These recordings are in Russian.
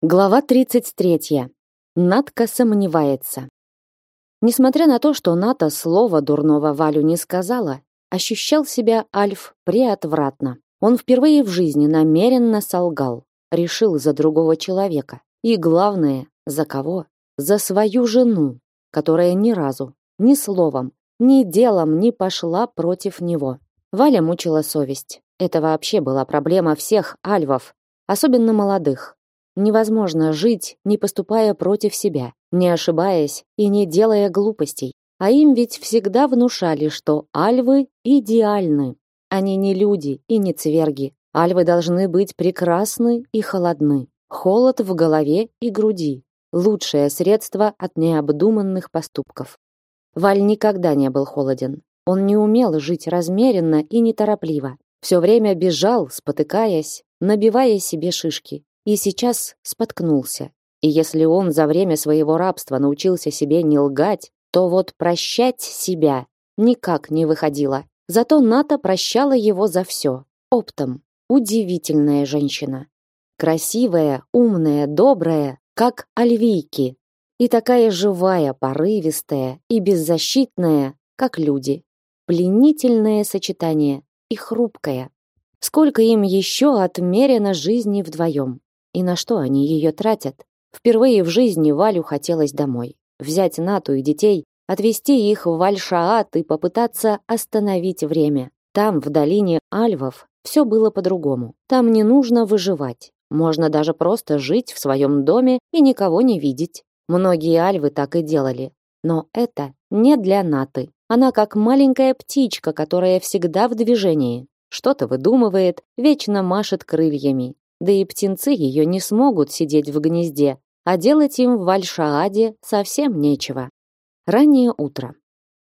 Глава 33. Натка сомневается. Несмотря на то, что Ната слова дурного Валю не сказала, ощущал себя Альф преотвратно. Он впервые в жизни намеренно солгал, решил за другого человека. И главное, за кого? За свою жену, которая ни разу, ни словом, ни делом не пошла против него. Валя мучила совесть. Это вообще была проблема всех альвов, особенно молодых. Невозможно жить, не поступая против себя, не ошибаясь и не делая глупостей. А им ведь всегда внушали, что альвы идеальны. Они не люди и не цверги. Альвы должны быть прекрасны и холодны. Холод в голове и груди. Лучшее средство от необдуманных поступков. Валь никогда не был холоден. Он не умел жить размеренно и неторопливо. Все время бежал, спотыкаясь, набивая себе шишки и сейчас споткнулся. И если он за время своего рабства научился себе не лгать, то вот прощать себя никак не выходило. Зато Ната прощала его за все. Оптом. Удивительная женщина. Красивая, умная, добрая, как альвийки. И такая живая, порывистая и беззащитная, как люди. Пленительное сочетание и хрупкое. Сколько им еще отмерено жизни вдвоем? И на что они ее тратят? Впервые в жизни Валю хотелось домой. Взять Нату и детей, отвезти их в Вальшаат и попытаться остановить время. Там, в долине Альвов, все было по-другому. Там не нужно выживать. Можно даже просто жить в своем доме и никого не видеть. Многие альвы так и делали. Но это не для Наты. Она как маленькая птичка, которая всегда в движении. Что-то выдумывает, вечно машет крыльями. Да и птенцы ее не смогут сидеть в гнезде, а делать им в Вальшааде совсем нечего. Раннее утро.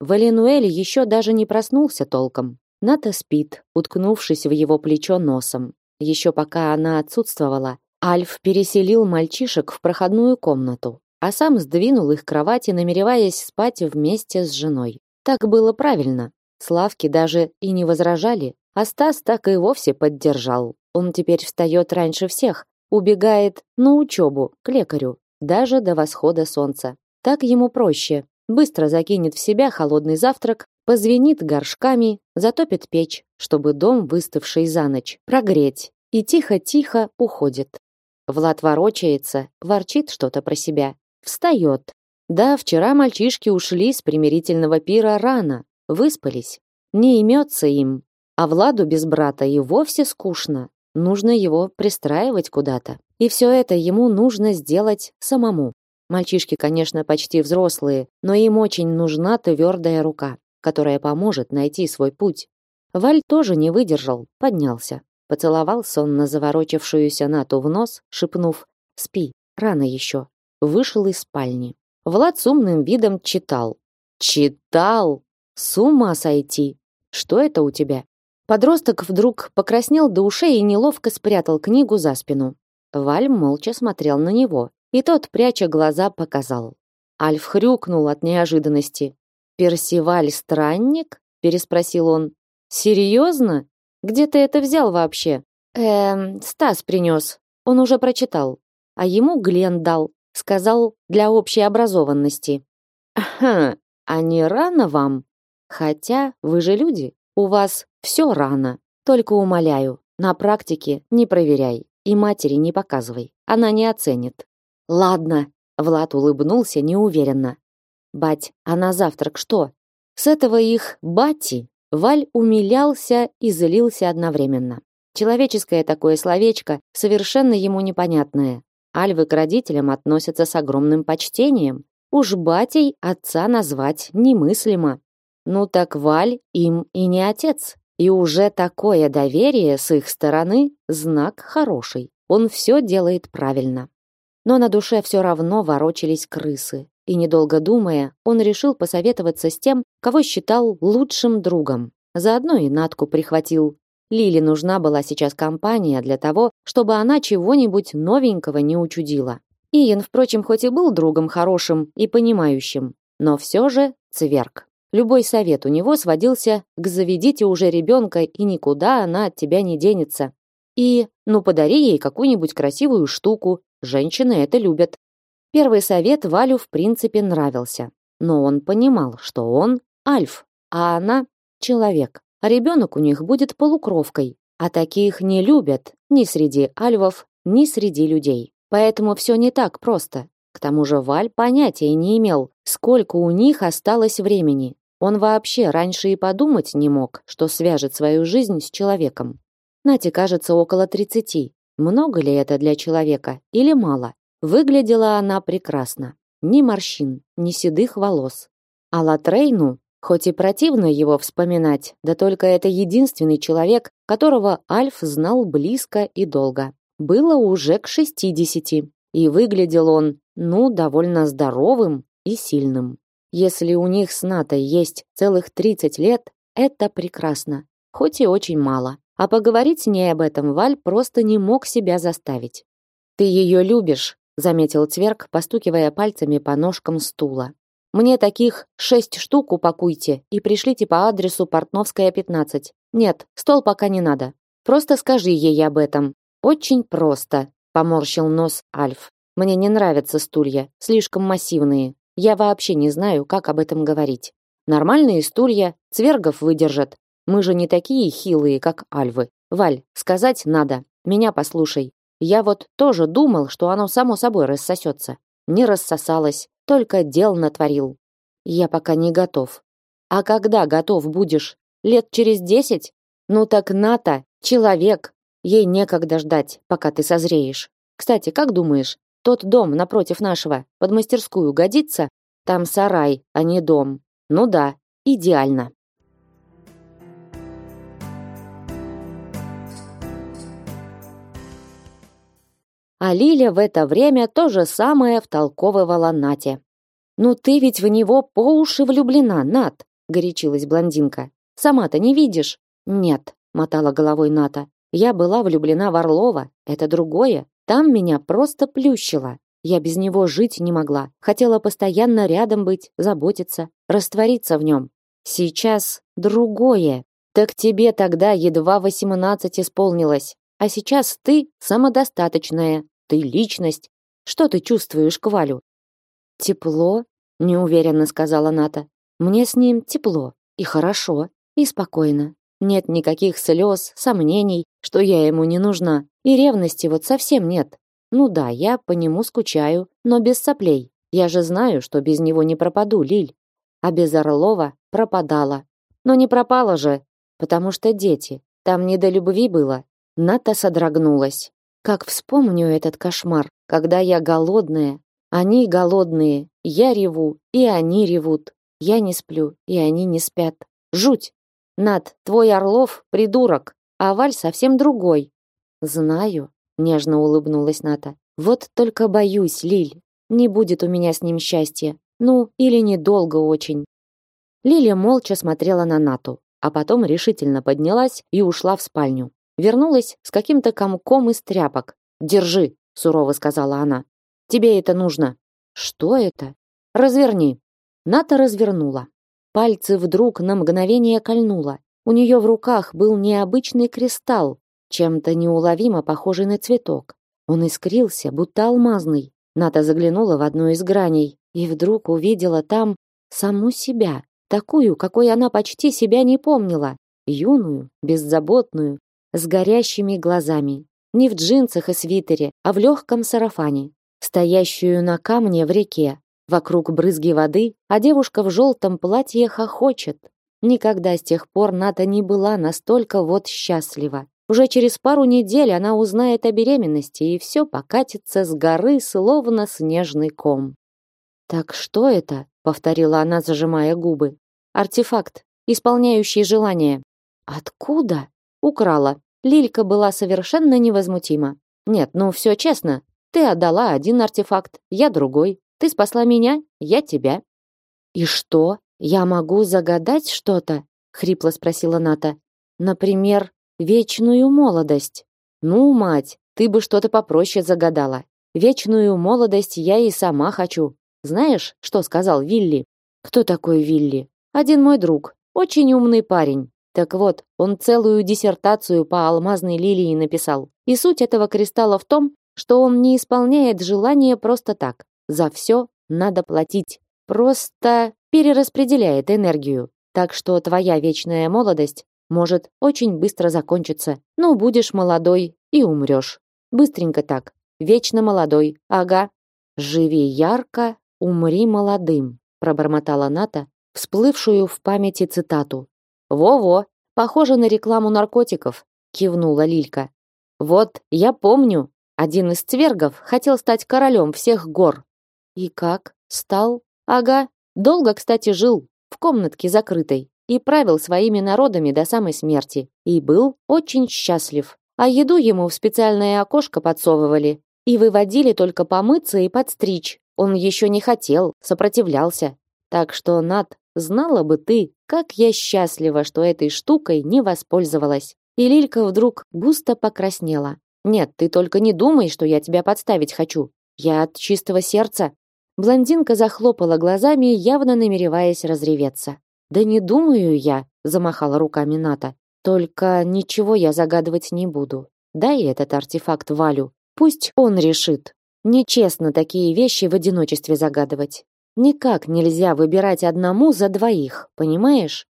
Валенуэль еще даже не проснулся толком. Ната спит, уткнувшись в его плечо носом. Еще пока она отсутствовала, Альф переселил мальчишек в проходную комнату, а сам сдвинул их кровати, намереваясь спать вместе с женой. Так было правильно. Славки даже и не возражали, а Стас так и вовсе поддержал. Он теперь встает раньше всех, убегает на учебу к лекарю, даже до восхода солнца. Так ему проще. Быстро закинет в себя холодный завтрак, позвенит горшками, затопит печь, чтобы дом, выставший за ночь, прогреть, и тихо-тихо уходит. Влад ворочается, ворчит что-то про себя, встает. Да, вчера мальчишки ушли с примирительного пира рано, выспались. Не имется им, а Владу без брата и вовсе скучно. Нужно его пристраивать куда-то. И все это ему нужно сделать самому. Мальчишки, конечно, почти взрослые, но им очень нужна твердая рука, которая поможет найти свой путь. Валь тоже не выдержал, поднялся. Поцеловал сонно заворочившуюся Нату в нос, шепнув «Спи, рано еще». Вышел из спальни. Влад с умным видом читал. «Читал? С ума сойти! Что это у тебя?» Подросток вдруг покраснел до ушей и неловко спрятал книгу за спину. Валь молча смотрел на него, и тот, пряча глаза, показал. Альф хрюкнул от неожиданности. «Персиваль странник?» – переспросил он. «Серьезно? Где ты это взял вообще?» «Эм, Стас принес. Он уже прочитал. А ему Глен дал. Сказал, для общей образованности». «Ага, а не рано вам? Хотя вы же люди, у вас все рано. Только умоляю, на практике не проверяй и матери не показывай. Она не оценит. Ладно, Влад улыбнулся неуверенно. Бать, а на завтрак что? С этого их бати Валь умилялся и злился одновременно. Человеческое такое словечко, совершенно ему непонятное. Альвы к родителям относятся с огромным почтением. Уж батей отца назвать немыслимо. Ну так Валь им и не отец. И уже такое доверие с их стороны знак хороший. Он все делает правильно. Но на душе все равно ворочались крысы. И недолго думая, он решил посоветоваться с тем, кого считал лучшим другом. Заодно и Натку прихватил. Лиле нужна была сейчас компания для того, чтобы она чего-нибудь новенького не учудила. Иен, впрочем, хоть и был другом хорошим и понимающим, но все же цверк. Любой совет у него сводился к «заведите уже ребенка, и никуда она от тебя не денется». И «ну подари ей какую-нибудь красивую штуку, женщины это любят. Первый совет Валю в принципе нравился, но он понимал, что он альф, а она человек. А ребенок у них будет полукровкой, а таких не любят ни среди альвов, ни среди людей. Поэтому все не так просто. К тому же Валь понятия не имел, сколько у них осталось времени. Он вообще раньше и подумать не мог, что свяжет свою жизнь с человеком. Нате кажется около тридцати. Много ли это для человека или мало? Выглядела она прекрасно. Ни морщин, ни седых волос. А Латрейну, хоть и противно его вспоминать, да только это единственный человек, которого Альф знал близко и долго. Было уже к шестидесяти, и выглядел он, ну, довольно здоровым и сильным. Если у них с Натой есть целых 30 лет, это прекрасно, хоть и очень мало. А поговорить с ней об этом Валь просто не мог себя заставить. «Ты ее любишь», — заметил Цверк, постукивая пальцами по ножкам стула. «Мне таких шесть штук упакуйте и пришлите по адресу Портновская, 15. Нет, стол пока не надо. Просто скажи ей об этом. Очень просто», — поморщил нос Альф. «Мне не нравятся стулья, слишком массивные. Я вообще не знаю, как об этом говорить. Нормальные стулья цвергов выдержат. Мы же не такие хилые, как альвы. Валь, сказать надо. Меня послушай. Я вот тоже думал, что оно само собой рассосется. Не рассосалось, только дел натворил. Я пока не готов. А когда готов будешь? Лет через десять? Ну так Ната, человек. Ей некогда ждать, пока ты созреешь. Кстати, как думаешь, тот дом напротив нашего, под мастерскую, годится? Там сарай, а не дом. Ну да, идеально. А Лиля в это время то же самое втолковывала Нате. «Ну ты ведь в него по уши влюблена, Нат!» — горячилась блондинка. «Сама-то не видишь?» «Нет», — мотала головой Ната. «Я была влюблена в Орлова, это другое. Там меня просто плющило. Я без него жить не могла. Хотела постоянно рядом быть, заботиться, раствориться в нем. Сейчас другое. Так тебе тогда едва восемнадцать исполнилось. А сейчас ты самодостаточная, ты личность. Что ты чувствуешь к Валю? Тепло, неуверенно сказала Ната. Мне с ним тепло и хорошо, и спокойно. Нет никаких слез, сомнений, что я ему не нужна. И ревности вот совсем нет. Ну да, я по нему скучаю, но без соплей. Я же знаю, что без него не пропаду, Лиль. А без Орлова пропадала. Но не пропала же, потому что дети. Там не до любви было. Ната содрогнулась. Как вспомню этот кошмар, когда я голодная, они голодные, я реву, и они ревут. Я не сплю, и они не спят. Жуть! Над, твой Орлов придурок, а Валь совсем другой. Знаю, нежно улыбнулась Ната. Вот только боюсь, Лиль, не будет у меня с ним счастья. Ну, или недолго очень. Лиля молча смотрела на Нату, а потом решительно поднялась и ушла в спальню. Вернулась с каким-то комком из тряпок. "Держи", сурово сказала она. "Тебе это нужно". "Что это?" "Разверни". Ната развернула. Пальцы вдруг на мгновение кольнуло. У нее в руках был необычный кристалл, чем-то неуловимо похожий на цветок. Он искрился, будто алмазный. Ната заглянула в одну из граней и вдруг увидела там саму себя, такую, какой она почти себя не помнила, юную, беззаботную, с горящими глазами, не в джинсах и свитере, а в легком сарафане, стоящую на камне в реке, Вокруг брызги воды, а девушка в желтом платье хохочет. Никогда с тех пор Ната не была настолько вот счастлива. Уже через пару недель она узнает о беременности, и все покатится с горы, словно снежный ком. «Так что это?» — повторила она, зажимая губы. «Артефакт, исполняющий желание». «Откуда?» «Украла». Лилька была совершенно невозмутима. «Нет, ну все честно. Ты отдала один артефакт, я другой. Ты спасла меня, я тебя. И что? Я могу загадать что-то? хрипло спросила Ната. Например, вечную молодость. Ну, мать, ты бы что-то попроще загадала. Вечную молодость я и сама хочу. Знаешь, что сказал Вилли? Кто такой Вилли? Один мой друг, очень умный парень. Так вот, он целую диссертацию по алмазной лилии написал. И суть этого кристалла в том, что он не исполняет желание просто так. За все надо платить. Просто перераспределяет энергию. Так что твоя вечная молодость может очень быстро закончиться. Ну, будешь молодой и умрешь. Быстренько так. Вечно молодой. Ага. Живи ярко, умри молодым, пробормотала Ната, всплывшую в памяти цитату. Во-во, похоже на рекламу наркотиков, кивнула Лилька. Вот, я помню, один из цвергов хотел стать королем всех гор. И как? Стал? Ага. Долго, кстати, жил в комнатке закрытой и правил своими народами до самой смерти. И был очень счастлив. А еду ему в специальное окошко подсовывали и выводили только помыться и подстричь. Он еще не хотел, сопротивлялся. Так что, Над, знала бы ты, как я счастлива, что этой штукой не воспользовалась. И Лилька вдруг густо покраснела. Нет, ты только не думай, что я тебя подставить хочу. Я от чистого сердца. Блондинка захлопала глазами, явно намереваясь разреветься. Да не думаю я, замахала руками Ната. Только ничего я загадывать не буду. Дай этот артефакт Валю. Пусть он решит. Нечестно такие вещи в одиночестве загадывать. Никак нельзя выбирать одному за двоих, понимаешь?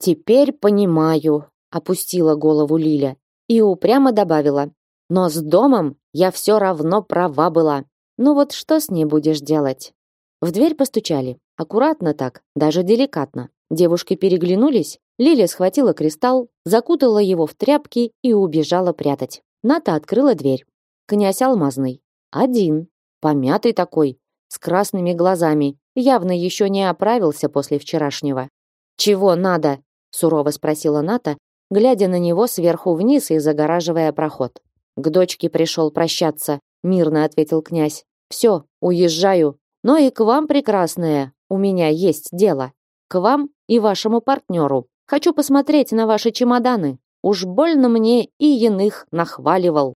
Теперь понимаю, опустила голову Лиля и упрямо добавила: "Но с домом я все равно права была. Ну вот что с ней будешь делать?" В дверь постучали. Аккуратно так, даже деликатно. Девушки переглянулись. Лиля схватила кристалл, закутала его в тряпки и убежала прятать. Ната открыла дверь. Князь Алмазный. Один. Помятый такой, с красными глазами. Явно еще не оправился после вчерашнего. «Чего надо?» – сурово спросила Ната, глядя на него сверху вниз и загораживая проход. «К дочке пришел прощаться», – мирно ответил князь. «Все, уезжаю. Но и к вам, прекрасная, у меня есть дело. К вам и вашему партнеру. Хочу посмотреть на ваши чемоданы. Уж больно мне и иных нахваливал».